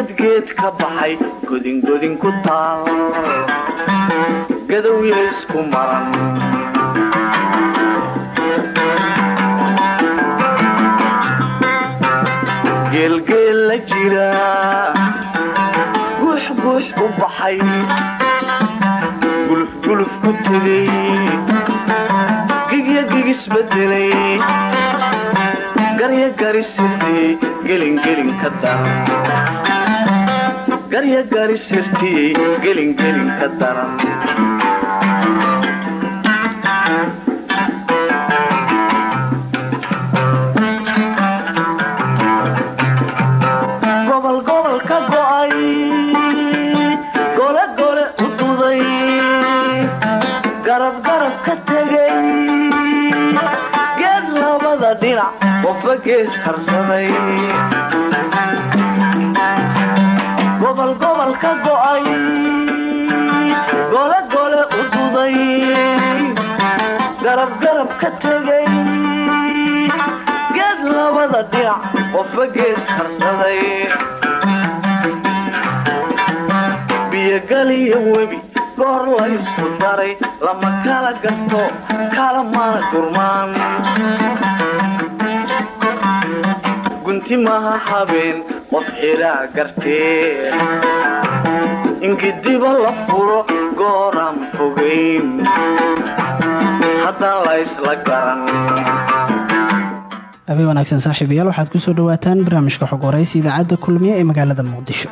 geedgeed ka baxay godingodin ku taal gadowya isku maran geelgeel la jira. Guux guux u baxay. Gulufguluf ku tegay gigya gigisbedelay garya garisirtiyey gelingelin ka daran garya garisirtiyey gelingelin ka daran geed labada dhinac qofba gees harsaday ka go'ay gole gole u duday garab garab ka tegay geed labada dhinac qofba gees harsaday biyogaliyo webi goor la ysku daray lama kala gato kala mana gurmaan. Gunti maha habeen qof xilaa gartee ingidiba la furo gooraan fogayn haddaan la ysla garan habeen wanaagsan saaxiibayaal waxaad ku soo dhowaataan barnaamijka xog waraysi idaacadda kulmiye ee magaalada muqdisho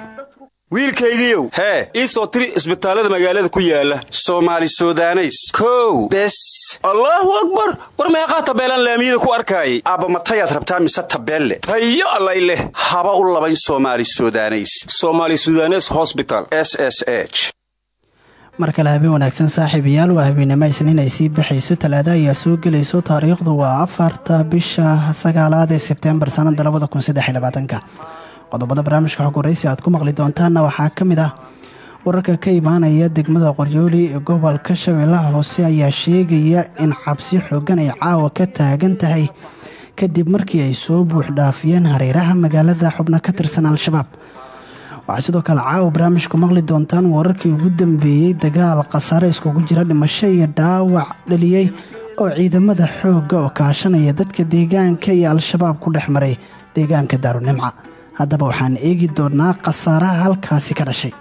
wiilkaygiiow hee. ii soo tiri isbitaallada magaalada ku yaalla soomaali sudaneys. Kow. Bes. Allaahu akbar. War meeqaa tabeelaan laamiyada ku arkaayay? Aabbamatayaad rabtaa mise tabeelle? Tayo allay leh. Haba u labayn soomaali sudaneys. Somaali sudanes hosbital s s h. Mar kale habeen wanaagsan saaxiibayaal waa habeenimo isniin ay sii baxayso talaada ayaa soo gelayso. Taariikhdu waa afarta bisha sagaalaad ee sebteembar sannada labada kun qodobada barnaamijka xog waraysi aad ku maqli doontaanna waxaa ka mid ah wararka ka imaanaya degmada qoryooli ee gobolka shabeellaha hoose ayaa sheegaya in cabsi xoogan ay caawa ka taagan tahay kadib markii ay soo buux dhaafiyeen hareeraha magaalada xubno ka tirsan al-shabaab. Waxaa sidoo kale caawa barnaamijku maqli doontaan wararkii ugu dambeeyey dagaal khasaare iskugu jira dhimasho iyo dhaawac dhaliyey oo ciidamada xoogga oo kaashanaya dadka deegaanka iyo al-shabaab ku dhex maray deegaanka daarunimca haddaba waxaan eegi doonaa khasaaraha halkaasi ka dhashay.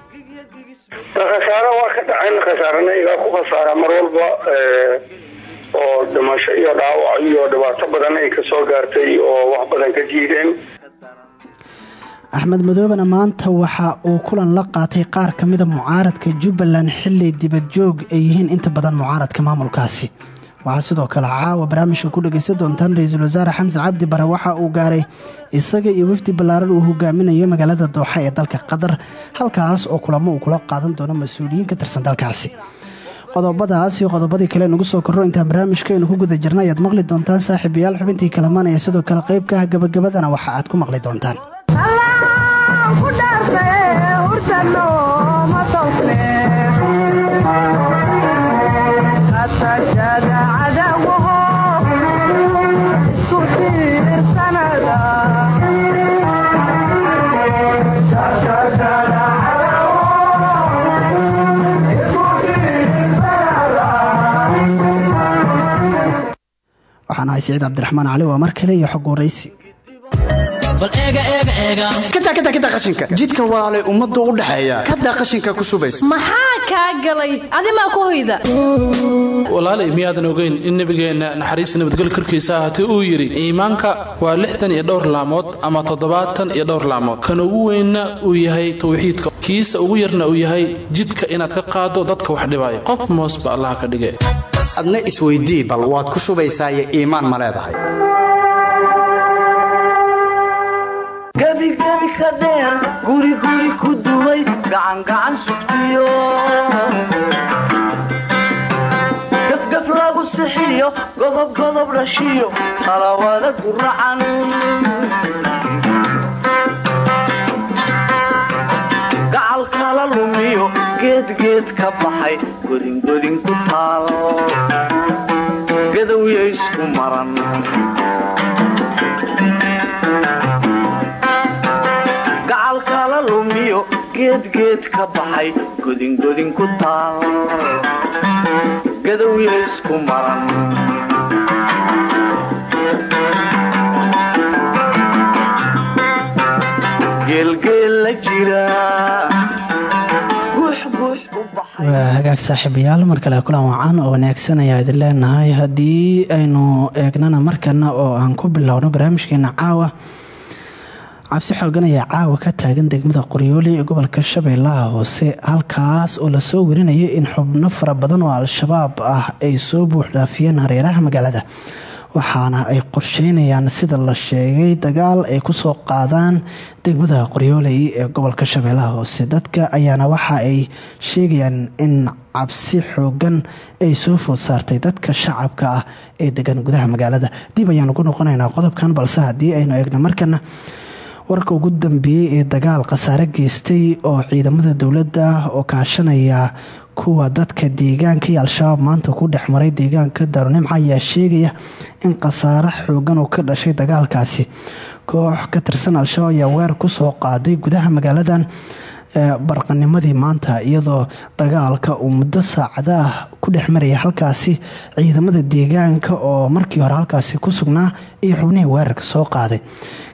Khasaaro waa ka dhaceen khasaarana igaa ku khasaara mar walba oo dhimasho iyo dhaawac iyo dhibaato badan ay ka soo gaartay oo wax badan ka jiideen. Axmed madoobena maanta waxa uu kulan la qaatay qaar ka mida mucaaradka jubbaland xilli dibadjoog ay yihiin. Inta badan mucaaradka maamulkaasi waxaa sidoo kale caawa barnaamijka ku dhegaysan doontaan ra'iisul wasaare xamse cabdi bare waxa uu gaaray isaga iyo wafdi ballaaran uu hogaaminayo magaalada dooxa ee dalka qatar halkaas oo kulamo uu kula qaadan doono mas'uuliyiin ka tirsan dalkaasi. Qodobadaas iyo qodobadii kale nugu soo korro intaan barnaamijkaaynu ku guda jirna ayaad maqli doontaan saaxiibayaal xubintii kalamaan ee sidoo kale qayb ka ah gabagabadana waxa aad ku maqli doontaan waxaan ahay siciid cabdiraxmaan cali waa mar kale iyo xog waraysi jidka walaalay ummadda u dhexeeya. Kadaa qashinka ku shubaysa. Maxaa kaa galay? Adimaa ku hoyda. Walaalay miyaadan ogeyn in nebigeenna naxariista nabadgel korkiisa ahaatee uu yidhi iimaanka waa lixdan iyo dhowr laamood ama toddobaatan iyo dhowr laamood. Kan ugu weynna uu yahay tawxiidka. Kiisa ugu yarna uu yahay jidka inaad ka qaado dadka wax dhibaya qof moosba allaha ka dhige adna isweydii bal waad ku shubaysaayo iimaan ma leedahay ka dheer guriguri ku duway gacangacan sugtiyo. Gafgaf lagu sixiyo godobgodob dhashiyo talawada guracan gacal kala lumiyo geedgeed ka baxay godingodin ku taal. Gadowya isku maran lumiyo geedgeed ka baxay godingodin ku taal gadowya isku maran waa hagaag saaxiibayaal mar kale kulan wacan oo wanaagsan ayaa idin leenahay. Haddii aynu eegnana markana oo aan ku bilowno barnaamijkeena caawa cabsi xoogan ayaa caawa ka taagan degmada qoryooli ee gobolka shabeellaha hoose. Halkaas oo la soo warinayay in xubno fara badan oo al-shabaab ah ay soo buuxdhaafiyeen hareeraha magaalada waxaana ay qorsheynayaan sida la sheegay dagaal ay ku soo qaadaan degmada qoryooley ee gobolka shabeellaha hoose. Dadka ayaana waxa ay sheegayaan in cabsi xoogan ay soo food saartay dadka shacabka ah ee degan gudaha magaalada. Dib ayaan ugu noqonaynaa qodobkan balse haddii aynu eegno markana warka ugu dambeeyey ee dagaal khasaare geystay oo ciidamada dowladda oo kaashanaya kuwa dadka deegaanka iyo al-shabaab maanta ku dhex maray deegaanka daarunimca ayaa sheegaya in khasaare xoogan uu ka dhashay dagaalkaasi. Koox ka tirsan al-shabaab ayaa weer ku soo qaaday gudaha magaaladan barqanimadii maanta iyadoo dagaalka uu muddo saacada ah ku dhex maraya halkaasi ciidamada deegaanka oo markii hore halkaasi ku sugnaa iyo xubnihii weerarka soo qaaday.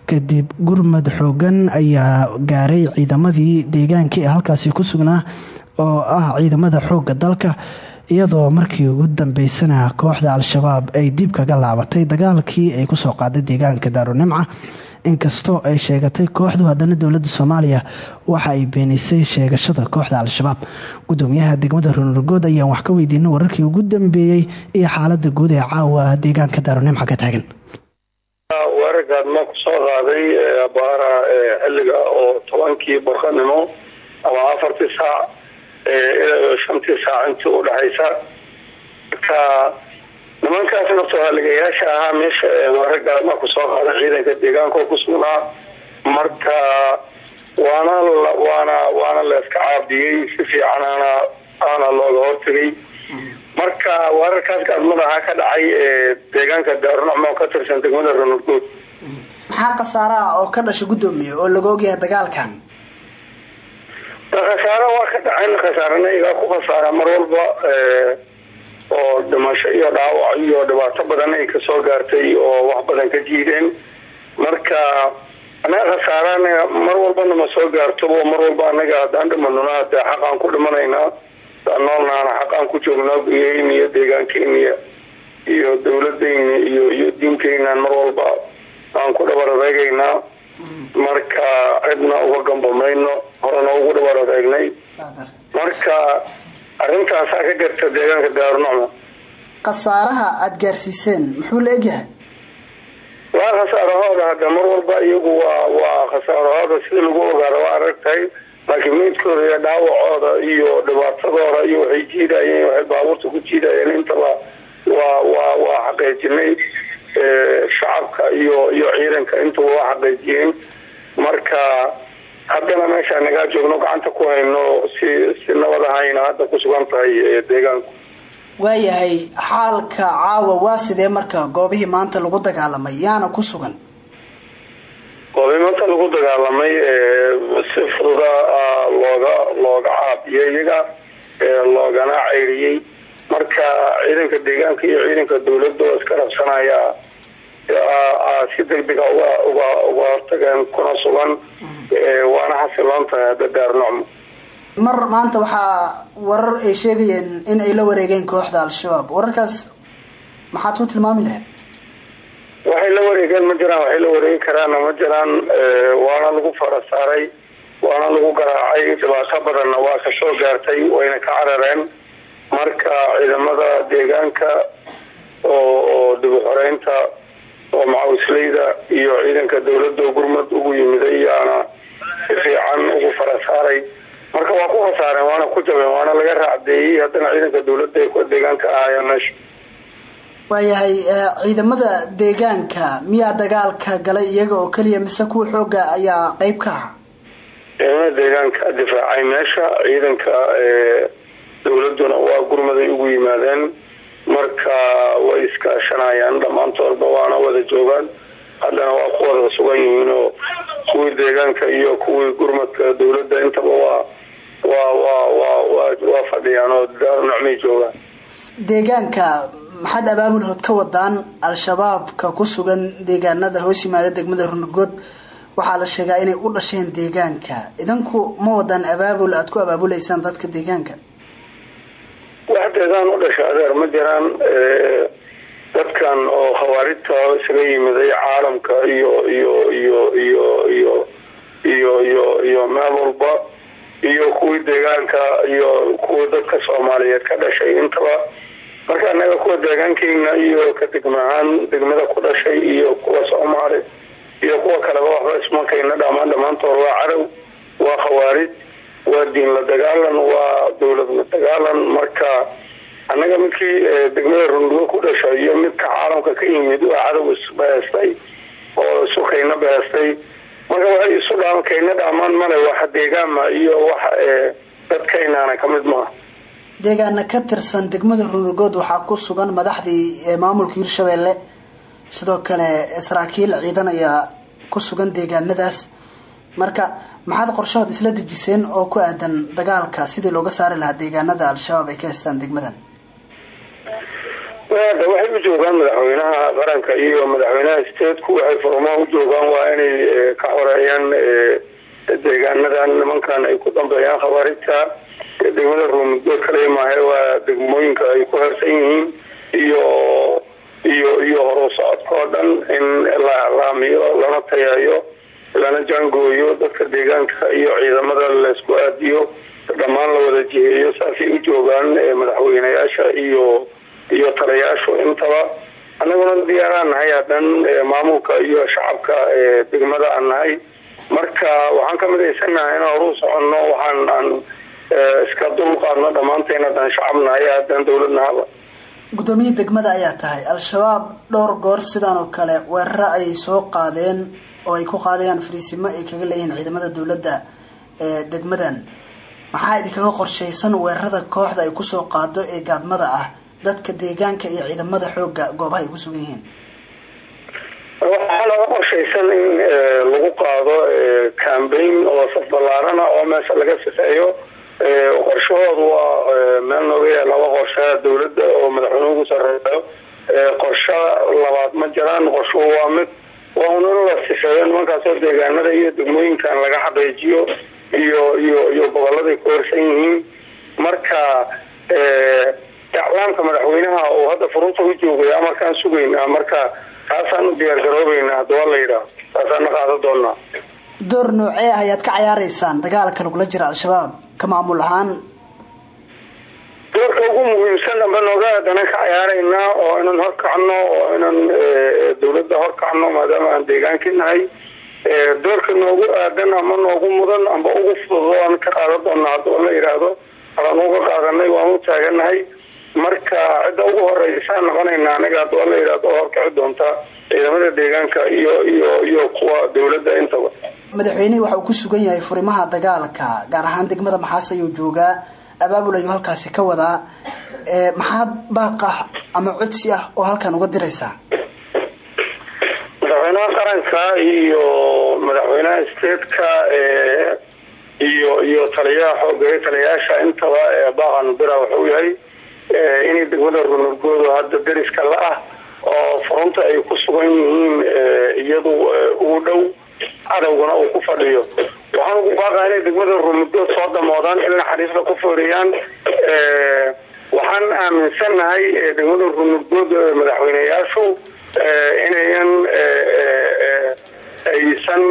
Kadib gurmad xoogan ayaa gaaray ciidamadii deegaanka ee halkaasi ku sugnaa oo ah ciidamada xoogga dalka iyadoo markii ugu dambeysana kooxda al-shabaab ay dib kaga laabatay dagaalkii ay ku soo qaaday deegaanka daarunimca inkastoo ay sheegatay kooxdu haddana dowladda soomaaliya waxa ay beenisay sheegashada kooxda al-shabaab. Gudoomiyaha degmada runurgood ayaan wax ka weydiinay wararkii ugu dambeeyey iyo xaalada guud ee caawa deegaanka daarunimca ka taagan. Weerarkaad ma ku soo qaaday abaara xilliga oo tobankii barqanimo ama afartii saac ilaa shantii saac intii udhexaysa marka nimankaas naftohaligayaasha ahaa meesha ma ku soo qaaday ciidanka deegaanka oo ku sugnaa. Marka waana waana waana la iska caabiyey si fiicanana aana looga hortegay marka weerarkaas gaadmadaha ka dhacay deegaanka daarunacmo ka tirsan degmada runurgood maxaa khasaaraha oo ka dhasha guddoomiye oo laga ogyahay dagaalkan? Khasaaro waa ka dhacay khasaarana igaa ku khasaara mar walba oo dhimasho iyo dhaawac iyo dhibaato badan ay ka soo gaartay oo wax badan ka jiideen. Marka anaga khasaarana mar walbana ma soo gaartobo mar walba anaga haddaan dhimanona hadee xaqaan ku dhimanaynaa hadaan noolnaana xaqaan ku joognaa guryaheyn iyo deegaankeyniya iyo dawladeyna iyo iyo diinteynan mar walba aan ku dhabar marka cidna uga gambamayno horena ugu dhabar adeegnay. Marka arintaasaa ka garta deegaanka daarunacma khasaaraha aada gaarsiiseen muxuu la egyahay? Waa khasaarahooda hadda mar walba iyagu waa waa khasaarahooda sida lagu ogaada waa aragtahay laakiin meydkooda iyo dhaawacooda iyo dhibaatadooda iyo waxay jiidayeen waxay baabuurta ku jiidayeen. Intaba waa waa waa xaqiijinay shacabka iyo iyo ciidanka. Intuba waa xaqiijiyeen marka haddana meesha nagaa joogno gacanta ku hayno si si nabad ahayna hadda ku sugan tahay deegaanku. Waayahay xaalka caawa waa sidee marka goobihii maanta lagu dagaalamay yaana ku sugan? Goobihii maanta lagu dagaalamay si fududa looga looga caabiyey iyaga loogana ceyriyey marka ciidanka deegaanka iyo ciidanka dawladda oo iska rabsanaya si degdega uga uga uga hortageen kuna sugan waana xasiloon tahay hadda mar maanta waxaa warar ay sheegayeen in ay la wareegeen kooxda al-shabaab. Wararkaas maxaad ku tilmaami lahayd? Waxay la wareegeen ma jiraan waxay la wareegi karaanna ma jiraan waana lagu fara saaray waana lagu garaacay dhibaato badanna waa ka soo gaartay wayna ka carareen. Marka ciidamada deegaanka oo oo dib u xoreynta oo macawisleyda iyo ciidanka dawladda gurmad ugu yimiday fara saaray. Marka waa ku khasaareen waana ku jabeen waana laga raacdeeyey haddana ciidanka dowladda ay kuwa deegaanka ahaayeen meesha. Waayahay ciidamada deegaanka miyaa dagaalka galay iyaga oo keliya mise kuwa xooga ayaa qeyb ka ah? Ciidamada deegaanka difaacay meesha ciidanka dowladuna waa gurmaday ugu yimaadeen marka way iskaashanayaan dhammaantoodba waana wada joogaan. Haddana waa ku wada sugan yihiin oo kuwii deegaanka iyo kuwii gurmadka dowladda intaba waa waa fadhiyaan oo nocmay joogaan. Deegaanka maxaad abaabulhood ka wadaan al-shabaabka ku sugan deegaanada hoos yimaada degmada runurgood waxaa la sheegaa inay u dhasheen deegaanka. Idanku ma wadaan abaabul aada ku abaabuleysaan dadka deegaanka wax deegaan u dhasha adeer ma jiraan dadkan oo khawaarijta isaga yimiday caalamka iyo iyo iyo iyo iyo iyo iyo iyo meel walba iyo kuwii deegaanka iyo kuwa dadka soomaaliyeed ka dhashay intaba. Marka anaga kuwa deegaankeena iyo ka degmahaan degmada ku dhashay iyo kuwa soomaali iyo kuwa kaleba waxba ismakayna dhamaan dhammaantood waa cadow waa khawaarij waa diin la dagaalan waa dowlad la dagaalan. Marka annaga midkii degmada rundugo ku dhashay iyo midka caalamka ka yimid waa cadow isbaheestay oo isukayna baheestay marka waxay isu kayna dhaamaan male waxa deegaama iyo wax dadkaynaana ka mid maaha. Deegaana ka tirsan degmada runurgood waxaa ku sugan madaxdii maamulka hirshabeelle sidoo kale saraakiil ciidan ayaa ku sugan deegaanadaas marka maxaad qorshahood isla dejiseen oo ku aadan dagaalka sidii looga saari lahaa deegaanada al-shabaab ay ka haystaan degmadan da waxay u joogaan madaxweynaha qaranka iyo madaxweynaha stateku waxay furmaa u joogaan waa inay ka xoreeyaan deegaanadan nimankan ay ku dambeeyaan khawaarijta degmada ruumudgood kale maahe waa degmooyinka ay ku hersan yihiin iyo iyo iyo horu socodka oo dhan in la iclaamiyo lana tayeeyo lana jaangooyo dadka deegaanka iyo ciidamada laysku aadiyo. Dhammaan la wada jiheeyo saasay u joogaan madaxweyneyaasha iyo iyo talayaashu intaba. Annaguna diyaaraan nahay haddan maamulka iyo shacabka degmada aan nahay. Marka waxaan ka midaysanahay inaan horu soconno waxaan aan iska dulqaadno dhammaanteen haddaan shacab nahay haddaan dowlad nahaba gudoomiye degmada ayaa tahay. Al-shabaab dhowr goor sidaan oo kale weeraro ayay soo qaadeen oo ay ku qaadayaan fariisimo ay kaga leeyihiin ciidamada dowladda ee degmadan. Maxaa idinkaga qorshaysan weerarada kooxda ay ku soo qaado ee gaadmada ah? Dadka deegaanka iyo ciidamada xooga goobaha ay ku sugan yihiin. Waxaa laga qorshaysan in lagu qaado cambaign oo saf ballaarana oo meesha laga sifeeyo qorshahoodu waa meel nooga yahay laba qorshe dowladda oo madaxweyne ugu sareeyo qorshe labaad ma jiraan qorshuhu waa mid waa un in la sifeeyo deegaanada iyo degmooyinkan laga xaqiijiyo iyo iyo iyo gobolladay ku horsan yihiin. Marka iclaamka madaxweynaha oo hadda furunta u joogaya markaan sugaynaa marka taasaan u diyaar garoobeynaa haddaba la yidhaah taasaan na qaada doonaa door noocee ah ka cayaareysaan dagaalka lagula jira al-shabaab. Ka maamul ahaan doorka ugu muhiimsan amba nooga aadana ka cayaaraynaa oo inaan horkacno oo inaan dawladda horkacno maadaama aan deegaankii nahay. Doorka noogu aadan ama noogu mudan amba ugu fudud aan ka qaadan doona haddaba la yidhaahdo alaan uga qaadanay waan u taaganahay. Marka cidda ugu horeysaan noqonayna anaga haddaba la yidhaahdo horkici doonta ciidamada deegaanka iyo iyo iyo kuwa dawladda intaba madaxweynihii waxa uu ku sugan yahay furimaha dagaalka gaar ahaan degmada maxaas ayuu joogaa abaabul ayuu halkaasi ka wadaa maxaad baaq ah ama codsi ah oo halkan uga diraysaa madaxweynaha qaranka iyo madaxweynaha stateka iyo iyo taliyaha xoogaye taliyayaasha intaba baaqan bira wuxuu yahay inay degmada runurgoodu hadda deriska la ah oo furunta ay ku sugan yihiin iyadu ugu dhow cadowgana uu ku fadhiyo. Waxaan ugu baaqaa inay degmada runurgood soo damoodaan in naxariista ku fooriyaan waxaan aaminsannahay degmada runurgood madaxweyneyaashu inayan aysan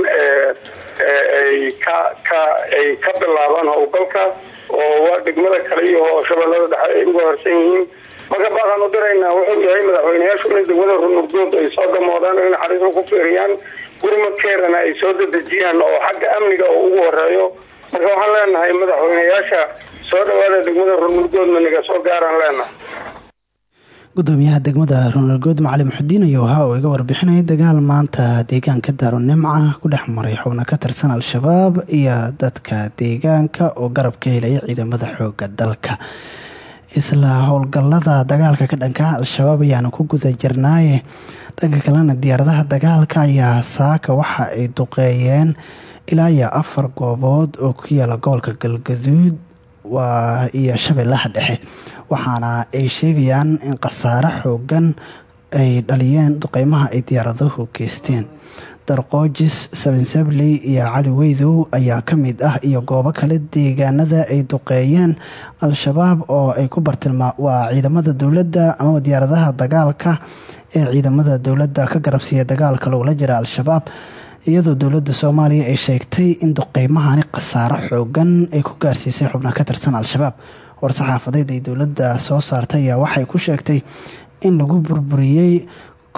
ay ka bilaabaan howlgalka oo degmada kale iyo shabeellada dhexe ay uga horsan yihiin. Marka baaqaan u diraynaa wuxuu yahay madaxweyneyaashu inay degmada runurgood ay soo damoodaan in naxariista ku feeriyaan gurmadkeedana ay soo dadejiyaan oo xagga amniga oo ugu horeeyo marka waxaan leenahay madaxweyneyaasha soo dhawaada degmada runurgoodna naga soo gaaraan leenahay. Gudoomiyaha degmada runargood macali muxudiin ayuu ahaa oo iga warbixinaya dagaal maanta. Deegaanka daaro nimca ku dhex maray xubno ka tirsan al-shabaab iyo dadka deegaanka oo garab ka helaya ciidamada xooga dalka. Isla howlgalada dagaalka ka dhanka al-shabaab ayaanu ku guda jirnaaye dhanka kalena diyaaradaha dagaalka ayaa saaka waxa ay duqeeyeen ilaa iyo afar goobood oo ku yaalla gobolka galgaduud iyo shabeellaha dhexe. Waxaana ay sheegayaan in khasaare xoogan ay dhaliyeen duqeymaha ay diyaaraduhu geysteen darqoojis sabensabley iyo cali weydow ayaa ka mid ah iyo goobo kale deegaanada ay duqeeyeen al-shabaab oo ay ku bartilmaa waa ciidamada dowladda amaba diyaaradaha dagaalka ee ciidamada dowladda ka garabsiiya dagaalka lagula jira al-shabaab. Iyadoo dowladda soomaaliya ay sheegtay in duqeymahani khasaaro xoogan ay ku gaarsiisay xubna ka tirsan al-shabaab. War-saxaafadeed ay dowladda soo saartay ayaa waxay ku sheegtay in lagu burburiyey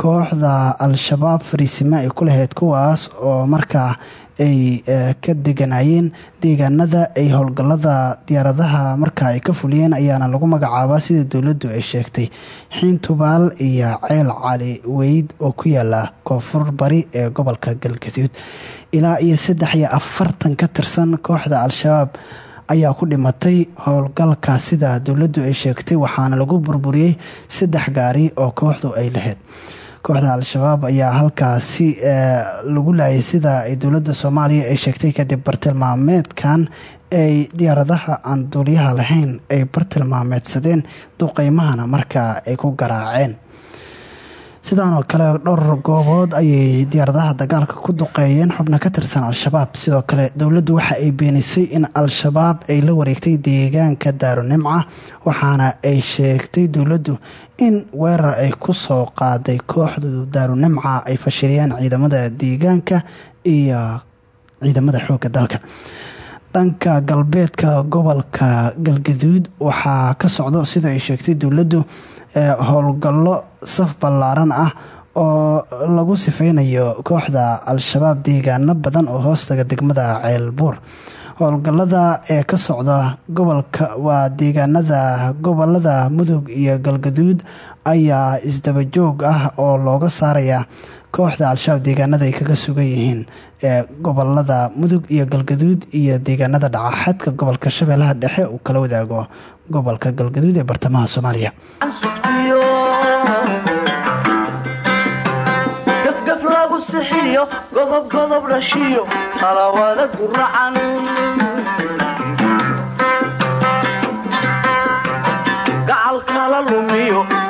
kooxda al-shabaab fariisimo ay ku lahayd kuwaas oo markaa ay ka deganayeen deegaanada ay howlgalada diyaaradaha markaa ay ka fuliyeen ayaana lagu magacaabaa sida dowladdu ay sheegtay. Xiintubaal iyo ceel cali weyd oo ku yaalla koonfur bari ee gobolka galgaduud. Ilaa iyo saddex iyo afartan ka tirsan kooxda al-shabaab ayaa ku dhimatay howlgalka sida dowladdu ay sheegtay waxaana lagu burburiyey saddex gaari oo kooxdu ay lahayd kooxda al-shabaab ayaa halkaasi lagu laayay sida ay dowladda soomaaliya ay sheegtay kadib bartilmaameedkan ay diyaaradaha aan duuliyaha lahayn ay bartilmaameedsadeen duqeymahana markaa ay ku garaaceen sidaan oo kale dhowr goobood ayay diyaaradaha dagaalka ku duqeeyeen xubno ka tirsan al-shabaab. Sidoo kale dowladdu waxa ay beenisay in al-shabaab ay la wareegtay deegaanka daarunimca waxaana ay sheegtay dowladdu in weerar ay ku soo qaaday kooxdu daarunimca ay fashiliyeen ciidamada deegaanka iyo ciidamada xoogga dalka. Dhanka galbeedka gobolka galgaduud waxaa ka socdo sida ay sheegtay dowladdu howlgallo saf ballaaran ah oo lagu sifeynayo kooxda al-shabaab deegaano badan oo hoostaga degmada ceelbuur. Howlgallada ee ka socda gobolka waa deegaanada gobollada mudug iyo galgaduud ayaa isdabajoog ah oo looga saaraya kooxda al-shabaab deegaanada ay kaga sugan yihiin ee gobollada mudug iyo galgaduud iyo deegaanada dhacaxadka gobolka shabeellaha dhexe uu kala wadaago gobolka galgaduud ee bartamaha soomaaliya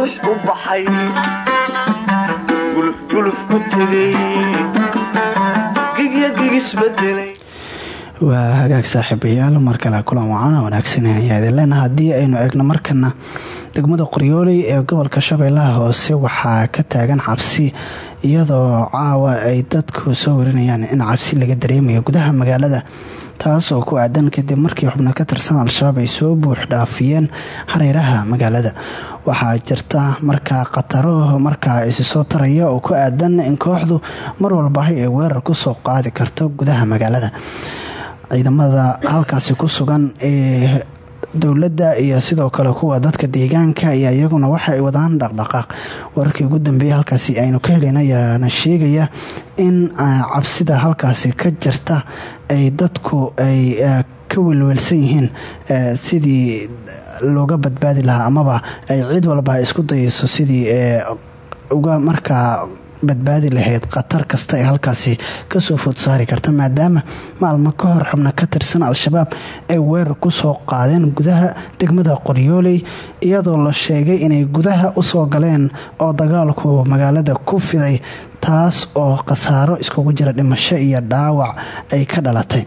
guux u baxay gulufguluf ku tegay gigya gigisbedelay waa hagaag saaxiibayaal mar kale kulan wacana wanaagsan ayaa idin leenaha haddii aynu eegno markana degmada qoryooley ee gobolka shabeellaha hoose waxaa ka taagan cabsi iyadoo caawa ay dadku soo warinayaan in cabsi laga dareemayo gudaha magaalada taas oo ku aadan kadib markii xubno ka tirsan al-shabaab ay soo buux dhaafiyeen hareeraha magaalada. Waxaa jirta markaa khataro markaa isi soo taraya oo ku aadan in kooxdu mar walbahay ay weerar ku soo qaadi karto gudaha magaalada. Ciidamada halkaasi ku sugan ee dowladda iyo sidoo kale kuwa dadka deegaanka ayaa iyaguna waxa ay wadaan dhaqdhaqaaq. Wararkii ugu dambeeyay halkaasi aynu ka helin ayaana sheegaya in cabsida halkaasi ka jirta ay dadku ay ka welwelsan yihiin sidii looga badbaadi lahaa amaba ay cid walba isku dayayso sidii uga markaa badbaadi lahayd khatar kasta ee halkaasi ka soo food saari karta maadaama maalmo ka hor xubno ka tirsan al-shabaab ay weerar ku soo qaadeen gudaha degmada qoryooley iyadoo la sheegay inay gudaha u soo galeen oo dagaalku magaalada ku fiday taas oo khasaaro iskugu jira dhimasho iyo dhaawac ay ka dhalatay.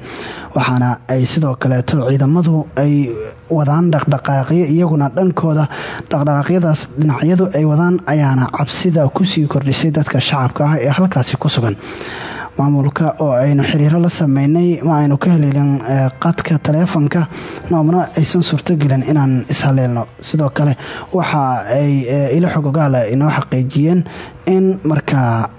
Waxaana ay sidoo kaleeto ciidamadu ay wadaan dhaqdhaqaaqyo iyaguna dhankooda dhaqdhaqaaqyadaas dhinacyadu ay wadaan ayaana cabsida ku sii kordhisay dadka shacabka ah ee halkaasi ku sugan. Maamulka oo aynu xiriiro la sameynay ma aynu ka eh, qadka taleefonka noomna aysan suurtogelin inaan ishaleelno sidoo kale waxa ay eh, ilo xogogaala inoo xaqiijiyeen in markaa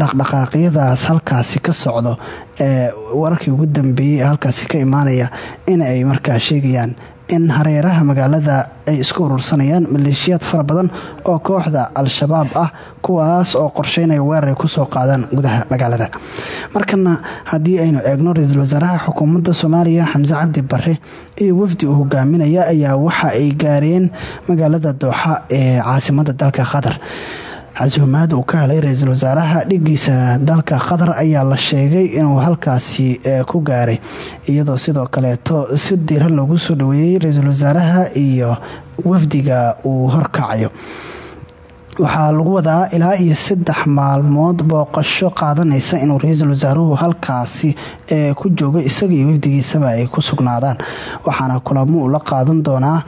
dhaqdhaqaaqyadaas halkaasi ka socdo ee wararkii ugu dambeeyey ee halkaasi ka imaanaya in ay markaa sheegayaan in hareeraha magaalada ay isku urursanayaan maleeshiyaad fara badan oo kooxda al-shabaab ah kuwaas oo qorsheynaya weerar ay ku soo qaadaan gudaha magaalada. Markana haddii aynu eegno ra'iisul wasaaraha xukuumadda soomaaliya xamse cabdi bare iyo wafdi uu hogaaminaya ayaa waxa ay gaareen magaalada dooxa ee caasimada dalka qatar casuumaad uu ka helay ra'iisul wasaaraha dhigiisa dalka qatar ayaa la sheegay inuu halkaasi eh, ku gaaray iyadoo sidoo kaleeto si diiran loogu soo dhaweeyey ra'iisul wasaaraha iyo wafdiga uu horkacayo waxaa lagu wadaa ilaa iyo saddex maalmood booqasho qaadanaysa inuu ra'iisul wasaaruhu halkaasi ee ku joogo isaga iyo wafdigiisaba ay ku sugnaadaan. Waxaana kulamo uu la qaadan doonaa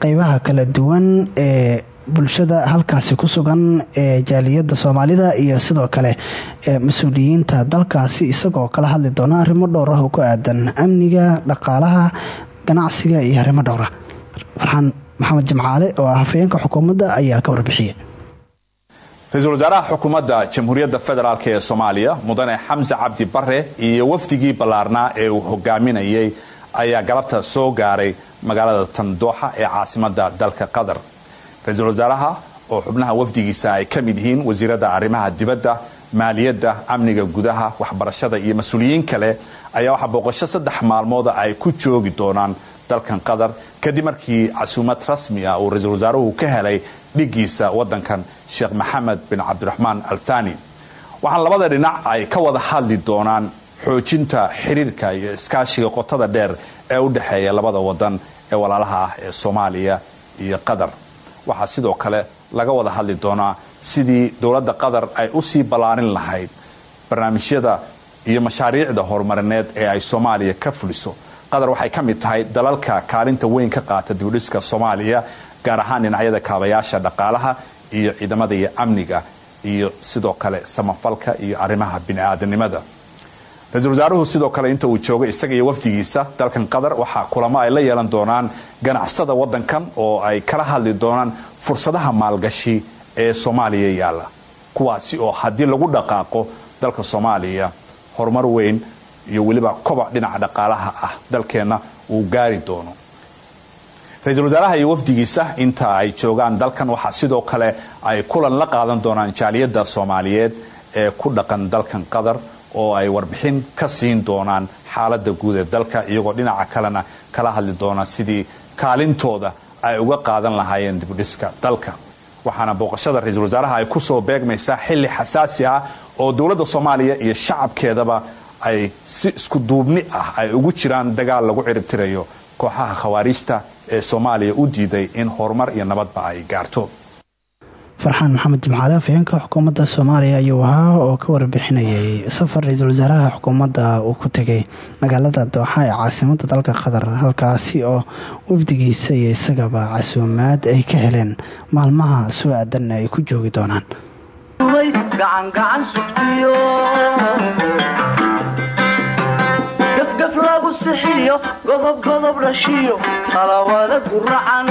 qeybaha kala duwan ee bulshada halkaasi ku sugan ee jaaliyadda soomaalida iyo sidoo kale mas'uuliyiinta dalkaasi isagoo kala hadli doona arrimo dhowr ah oo ku aadan amniga dhaqaalaha ganacsiga iyo arrimo dhowra farxaan maxamed jimcaale oo ah hafayeenka xukuumadda ayaa ka warbixiyay ra'iisul wasaaraha xukuumadda jamhuuriyadda federaalk ee soomaaliya mudane xamse cabdi bare iyo wafdigii ballaarnaa ee uu hogaaminayay ayaa galabta soo gaaray magaalada tandooxa ee caasimadda dalka qatar ra'iisul wasaaraha oo xubnaha wafdigiisa ay ka mid yihiin wasiirada arrimaha dibadda maaliyadda amniga gudaha waxbarashada iyo mas'uuliyiin kale ayaa waxaa booqasho saddex maalmooda ay ku joogi doonaan dalkan qatar. Kadib markii casuumad rasmi ah uu ra'iisul wasaaruhu ka helay dhigiisa wadankan sheekh maxamed bin cabdiraxmaan altani waxaan labada dhinac ay ka wada hadli doonaan xoojinta xiriirka iyo iskaashiga qotada dheer ee u dhexeeya labada wadan ee walaalaha ah ee soomaaliya iyo qatar waxaa sidoo kale laga wada hadli doonaa sidii dowladda qatar ay u sii ballaarin lahayd barnaamijyada iyo mashaariicda horumarineed ee ay soomaaliya ka fuliso. Qatar waxay ka mid tahay dalalka kaalinta weyn ka qaata dibudhiska soomaaliya gaar ahaan dhinacyada kaabayaasha dhaqaalaha iyo ciidamada iyo amniga iyo sidoo kale samafalka iyo arrimaha bini'aadanimada ra'iisul wasaaruhu sidoo kale inta uu joogo isaga iyo wafdigiisa dalkan qatar waxaa kulamo ay la yeelan doonaan ganacsatada wadankan oo ay kala hadli doonaan fursadaha maalgashi ee soomaaliya yaalla. Kuwaasi oo haddii lagu dhaqaaqo dalka soomaaliya horumar weyn iyo weliba kobac dhinaca dhaqaalaha ah dalkeenna uu gaari doono. Ra'iisul wasaaraha iyo wafdigiisa inta ay joogaan dalkan waxaa sidoo kale ay kulan la qaadan doonaan jaaliyadda soomaaliyeed ee ku dhaqan dalkan qatar oo ay warbixin ka siin doonaan xaalada guud ee dalka iyagoo dhinaca kalena kala hadli doona sidii kaalintooda ay uga qaadan lahaayeen dibudhiska dalka. Waxaana booqashada ra'iisul wasaaraha ay ku soo beegmaysaa xili xasaasi ah oo dowladda soomaaliya iyo shacabkeedaba ay si isku duubni ah ay ugu jiraan dagaal lagu ciribtirayo kooxaha khawaariijta ee soomaaliya u diiday in horumar iyo nabadba ay gaarto farxaan maxamed jimcaale afhayeenka xukuumadda soomaaliya ayuu ahaa oo ka warbixinayay safar ra'iisul wasaaraha xukuumadda uu ku tegay magaalada dooxa ee caasimada dalka qatar halkaasi oo wafdigiisa iyo isagaba casuumaad ay ka heleen maalmaha soo aadanna ay ku joogi doonaan. Lagu sixiyo godobgodob dhashiyo qalawada guracan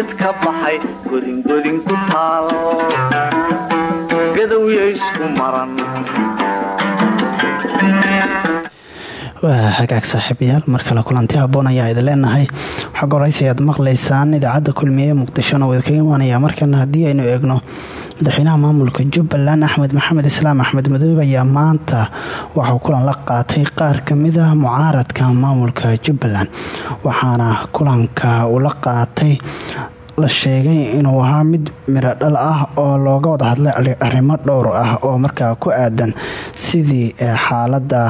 geedgeed ka baxay godingodin ku taal gadowya isku maran waa hagaag saaxiibayaal mar kale kulanti haboon ayaa idin leenahay. Xog horeysi ayaad maqlaysaan idaacadda kulmiye muqdishona wad kaga imaanaya markan haddii aynu eegno madaxweynaha maamulka jubbaland axmed maxamed islaam axmed madoobe ayaa maanta waxuu kulan la qaatay qaar ka mid ah mucaaradka maamulka jubbaland. Waxaana kulanka uu la qaatay la sheegay inuu ahaa mid midho dhal ah oo looga wada hadlay arrimo dhowr ah oo markaa ku aadan sidii xaaladda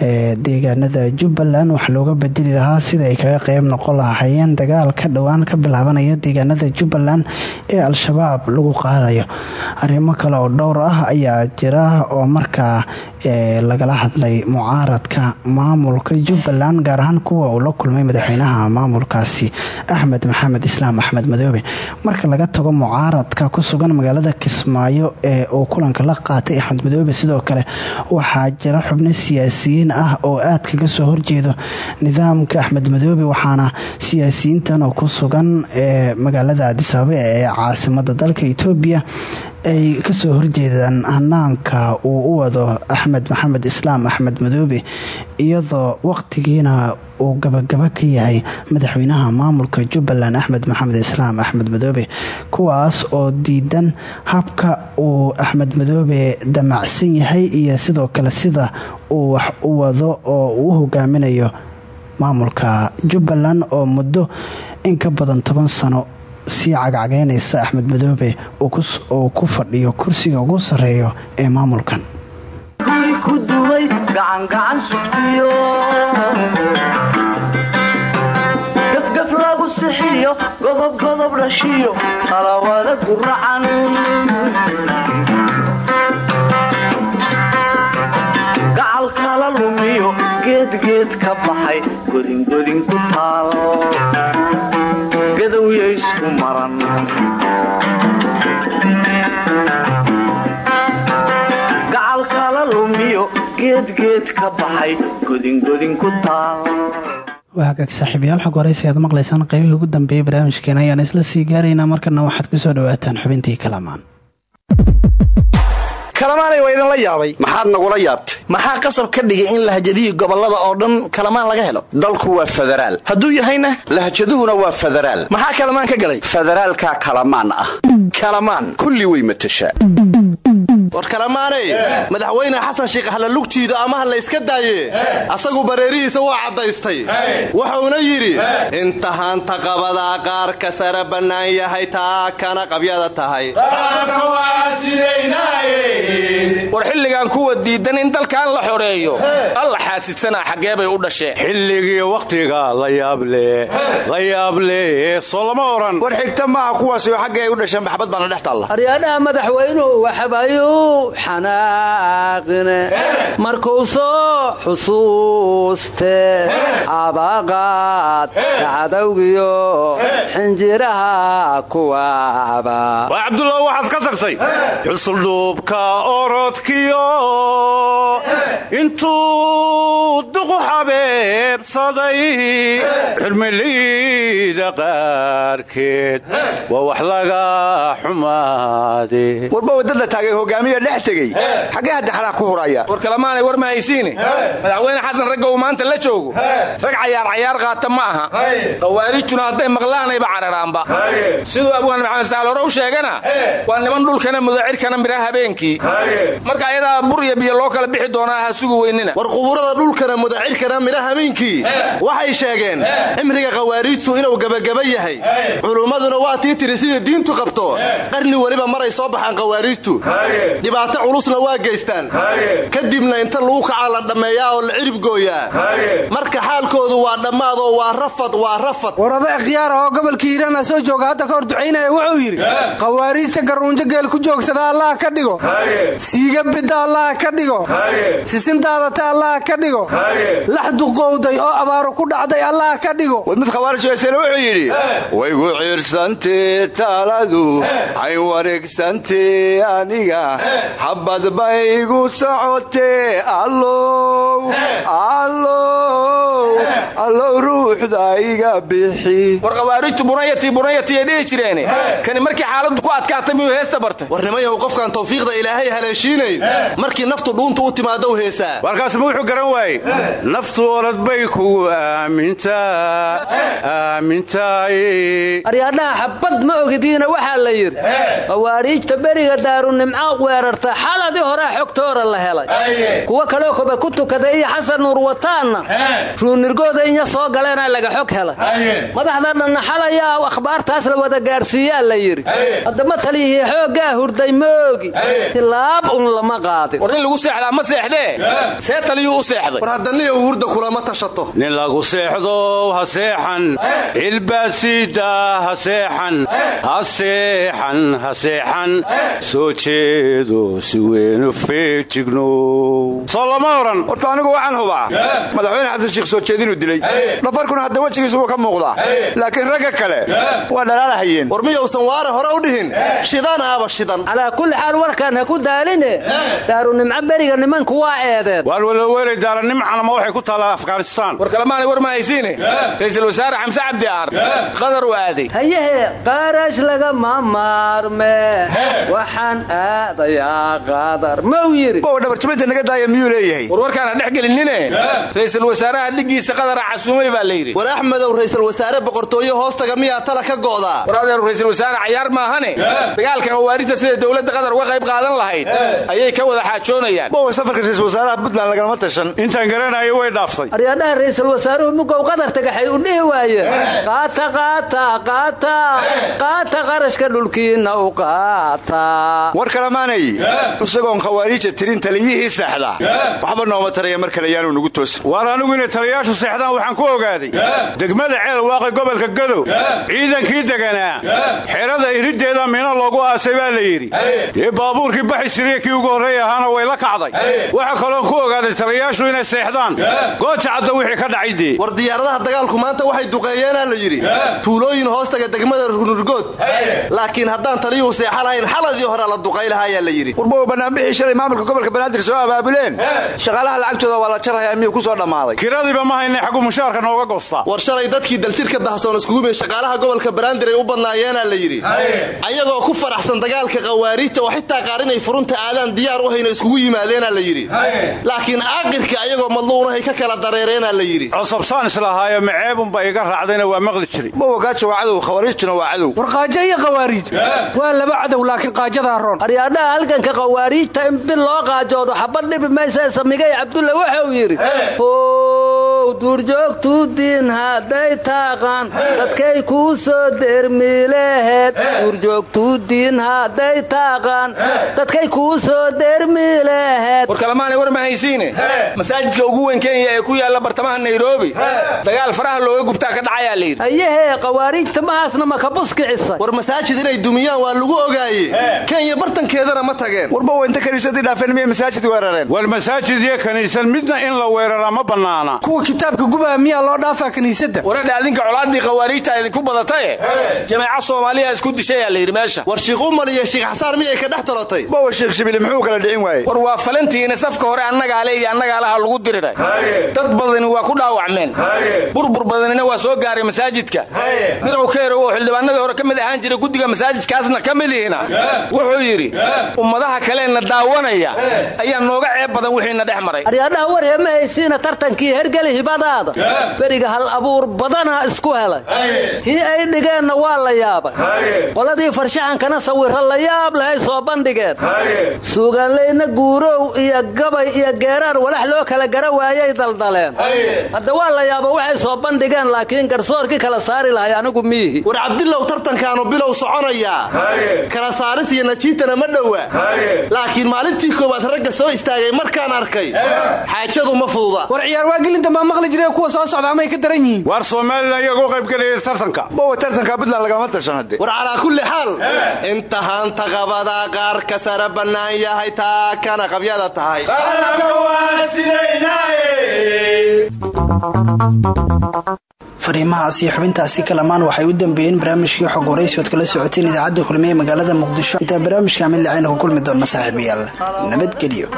deegaanada jubbaland wax looga bedeli lahaa sida ay kaga qeyb noqon lahaayeen dagaal ka ka bilaabanaya deegaanada jubbaland ee al-shabaab lagu qaadayo. Arrimo kale oo dhowr ah ayaa jira oo markaa lagala hadlay mucaaradka maamulka jubbaland gaar ahaan kuwa uu la kulmay madaxweynaha maamulkaasi axmed maxamed islaam axmed madoobe. Marka laga tago mucaaradka ku sugan magaalada kismaayo ee uu kulanka la qaatay axmed madoobe sidoo kale waxaa jira xubno siyaasiyiin ah oo aad kaga soo horjeedo nidaamka axmed madoobe waxaana siyaasiyiintan oo ku sugan ee magaalada adisababa ee caasimada dalka etoobiya ay ka soo horjeedaan hanaanka uu u wado axmed maxamed islaam axmed madoobe iyadoo waqtigiina uu gabagaba ka yahay madaxweynaha maamulka jubbaland axmed maxamed islaam axmed madoobe kuwaas oo diidan habka uu axmed madoobe damacsan yahay iyo sidoo kale sida uu wax u wado oo uu u hogaaminayo maamulka jubbaland oo muddo in ka badan toban sano sii cagcageynaysa axmed madoobe uu ku fadhiyo kursiga ugu sarreeyo ee maamulkan. Guri ku dumay gacangacan sugtiyo. Gafgaf lagu sixiyo godobgodob dhashiyo qalawada guracan gacal kala lumiyo ka baxay godingodin waa hagaag saaxiibayaal xog horeysa ayaad maqlaysaan qaybihii ugu dambeeyay barnaamijkeena ayaan isla sii gaaraynaa markana waxaad ku soo dhawaataan xubintii kalamaan. Kalamaanay waa idinla yaabay. Maxaad nagula yaabtay? Maxaa qasab ka dhigay in lahjadihii gobollada oo dhan kalamaan laga helo? Dalku waa federaal hadduu yahayna? Lahjaduhuna waa federaal maxaa kalamaan ka galay? Federaalkaa kalamaan ah. Kalamaan. Kulli way matashaa war kalamaaney madaxweyne xasan sheikh hallalugtiida ama ha layska daaye? Asagu bareerihiisa waa caddaystay. Wuxuuna yidhi inta haanta qabadaa qaarka sara bannaan yahay taa kana qabyada tahay. War xilligan kuwa diidan in dalkan la xoreeyo. Alla xaasidsanaa xaggee bay u dhasheen xilligii wakhtiga la yaable la yaable soo lama oran. War xigta maaha kuwaasoo xagga ay u dhasheen maxbad baana dhex taalla. Aryaadhaha madaxweynuhu waxbayuu xanaaqine markuu soo xusuuste abaqaad cadowgiyo xinjiraha kuwaaba waa cabdullah waxaad ka tagtay xusuldhuubka orodkiyo intuu duqu xabeebsaday xurmilayda qaarkeed waa wax laga xumaade warba waddada taagay hogaamiya dhex tegey. Xaggee hadda xalaaq ku huraya war kalamaanay war ma haysiine madaxweyne xasan ragga uu maanta la joogo. Rag cayaar cayaar qaata ma aha. Khawaarijtuna hadday maqlaanayba cararaanba. Siduu abwaan maxamed saal hore u sheegana waa niman dhulkana mudacirkana midha habeenkii. Marka ayadaa bur iyo biyo loo kala bixi doonaa ha sugi weynina. War qubuurada dhulkana mudacirkana midha habeenkii. Waxay sheegeen cimriga khawaariijtu inuu gebagaba yahay. Culummaduna waa tii tiri sidai diintu qabto. Qarni weliba maray soo baxaan khawaariijtu dhibaato culusna waa geystaan. Kadibna inta lagu kacaa la dhammeeyaa oo la ciribgooyaa marka xaalkoodu waa dhammaad oo waa rafad waa rafad. War oday khiyaara oo gobolka hiiraana soo jooga hadda ka hor ducaynaya wuxuu yidhi khawaariijta garruunjo geel ku joogsada allaha ka dhigo. Siiga bidda allaha ka dhigo. Sisindaadata allaha ka dhigo. Lax duqowday oo abaaru ku dhacday allaha ka dhigo wuxuu yidhi waygu ciirsantee taaladu hay wareegsantee aniga xabad baygu socotee allow ruuxda iga bixi. War khawaarijtu bunayati bunayatiyay dhihi jireene kani markii xaaladdu ku adkaatay miyuu heesta bartay? Warnimayahu qofkaan tawfiiqda ilaahay haleeshiinayn. Markii naftu dhuunta u timaadou heesaa. Warkaas ma wuxuu garan waaye naftu orad bay kugu aamintaa aryaadhaha xabbad ma ogidiina waxaa la yidhi khawaariijta beriga daarunimco weerarta xaladii horea xogtoora la helay. Kuwo kaloo koba ku tukada iyo xasan nuur wataanna ruunirgooda kenya soo galeenaa laga xog helay. Madaxda dhanna xalayaa akhbaartaas la wada gaarsiiyaa la yidhi. Haddama taliyihii xooggaa hurday moogi. Tilaab un lama qaadin. War lagu seexdaa ma seexdee? See taliyuu u seexday. War haddaniyo hurda kulama tashato. Nin lagu seexdo ha seexan cilbaasiida ha seexan ha seexan ha seexan. Soo jeedo si weynu feejigno soo lama oran. Horta anigu waxaan hubaa. Madaxweyne xasan sheikh soo jeedinuu dilay. Dhafarkuna hadda wejigiisu wuu ka muuqdaa. Laakiin ragga kale waa dhalaalahayeen war miyousan waare hore u dhihin? Shidanaaba shidan calaa kulli xaal warkaan ha ku daaline. Daarunimco beriga nimanku waa eedeen waar walaweelay daaranimcana ma waxay ku taallaa afghanistaan war kalemaanay war ma haysiine? Ra'iisul wasaare xamse cabdi aar qadar u aaday hayehe qaarash lagama maarme waxaan aadayaa qadar mau yidhi dhabarjabinta naga daaya miyuu leeyahay? War warkaan ha dhex gelinine. Ra'iisul wasaaraha dhiggiisa qadara casuumay baa la yidhi. War axmedow ra'iisul wasaare boqortooye hoostaga miyaa tala ka go'daa war adeer ra'iisul wasaare cayaar maahane? Dagaalka khawaarijta sida dowladda qatar uga qayb qaadan lahayd? Ayay ka wada xaajoonayaan. Bowa safarka ra'iisul wasaaraha puntland lagalama tashan. Intaan garanayo way dhaaftay. Aryadhaha ra'iisul wasaaruhu mugow qadar tagaxay u dhihi waayeen qaata qaata qaata. Qaata qarashka dhulkiinna u qaata. War kalemaanay isagoon khawaariija tirin taliyihii seexda. Waxba nooma taraya mar kale yaanu nugu toosin. Waar anigu inay taliyayaashu seexdaan waxaan ku ogaaday. Degmada ceel waaqi gobolka gadow. Ciidankii deganaa. Xerada iriddeeda miino loogu aasay baa la yidhi. Dee baabuurkii baxi siriya kii ugu horreey ahaana way la kacday. Waxaa kaloon ku ogaaday taliyayaashu inay seexdaan. Gooja cadda wixii ka dhacay dee. War diyaaradaha dagaalku maanta waxay duqeeyeenaa la yidhi tuulooyin hoostaga degmada runurgood laakiin haddaan taliyuhu seexa lahayn xaladii hore la duqaylahayaa la yidhi warbowa banaanbixii shalay maamulka gobolka banaadir soo abaabuleen. Shaqaalaha lacagtooda waa la jarhayaa miyuu ku soo dhammaaday? Kiradiiba ma haynay xaggu mushaarka nooga goostaa war shalay dadkii daljirka dahsoon iskugumiye shaqaalaha gobolka banaadir ay u badnaayeenaa la yidhi ayagoo ku faraxsan dagaalka khawaariijta oo xitaa qaar inay furunta aadaan diyaar u hayno iskugu yimaadeenaa la yidhi laakiin aaqirka ayagoo madluunahay ka kala dareereenaa la yidhi cosabsaan islahaayo maceebunba iga raacdayna waa maqli jiray. Bowagaajo waa cadow khawaariijtuna waa cadow. War qaajo iyo khawaariij. Waa laba cadow laakiin qaajadaa roon. Aryaadhaha halganka khawaariijta in bil loo qaajoodo xabad dhibi maysa samigay cabdulle wuxuu yidhi ow duurjoogtuu diin hadday taaqaan dadkay kuu soo dermiileheed duurjoogtuu diin hadday taaqaan dadkay kuu soo dermiileheed war kalemaanay war ma haysiine. Masaajidka ugu weyn kenya ee ku yaalla bartamaha nairobi dagaal faraha looga gubtaa ka dhacayaa la yidhi hayehee khawaariijta mahaasna ma ka buskicisay. War masaajid inay dumiyaan waa lagu ogaaye. Kenya bartankeedana ma tageen. Warbowa inta kaniisadii dhaafeen miyay masaajid weerareen war masaajid iyo kaniisad midna in la weeraraa ma bannaana. Kuwa kitaabka gubaa miyaa loo dhaafaa kiniisadda waradha adinka colaaddii khawaariijta idinku badataye jameeca soomaaliya isku dishayaa la yidhi meesha. War shiikh umal iyo shiikh xasaar miyay ka dhex talotay bowa sheekh shibili muxuu kala dhicin waaye war waa falantiina safka hore annagaale iyo annagaalaha lagu diriray. Dad badani waa ku dhaawacmeen. Burbur badanina waa soo gaaray masaajidka. Dirow keerow oo xildhibaanadii hore ka mid ahaan jiray guddiga masaajidkaasna ka midihina wuxuu yidhi ummadaha kaleenna daawanaya ayaa nooga ceeb badan wixiina dhex maray. Aryaadhaha war hee ma haysiina tartankii hergeli hibadaada. Beriga hal abuur badana isku helay. Tii ay dhigeenna waa la yaabay. Qoladii farshaxankana sawirro la yaab leh ay soo bandhigeen. Suugaanlayna guurow iyo gabay iyo geeraar walax loo kala gara waayay daldaleen. Hadda waa la yaaba waxay soo bandhigeen laakiin garsoorkii kala saari lahay anigu miihi war cabdilow tartankaanu bilow soconayaa kala saaris iyo najiitana ma dhowa. Laakiin maalintii koowaad ragga soo istaagay markaan arkay. Xaajadu ma fududa. War ciyaar waagelinta maa maqli jiree kuwa soo socda amay ka daran yihiin? Waar somalilan iyagoo qaybgelaya tartanka. Bowa tartanka puntland lagama tashan hadde war calaa kulli xaal. Inta haanta qabada qaar ka sara bannaan yahay taa kana qabyada tahay fariimahaas iyo xubintaasi kalamaan waxay u dambeeyeen barnaamijkii xog waraysi ood kala socoteen idaacadda kulmiye magaalada muqdisho. Intaa barnaamijka mid lacayna ku kulmi doonna saaxiibayaal. Nabadgelyo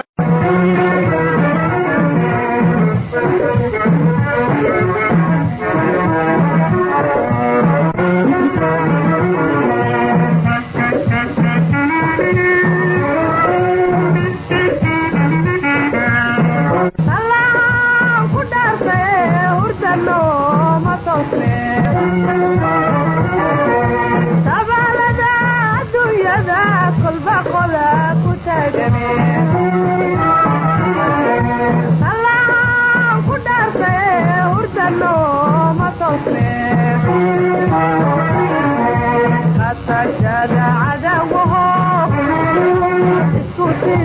isku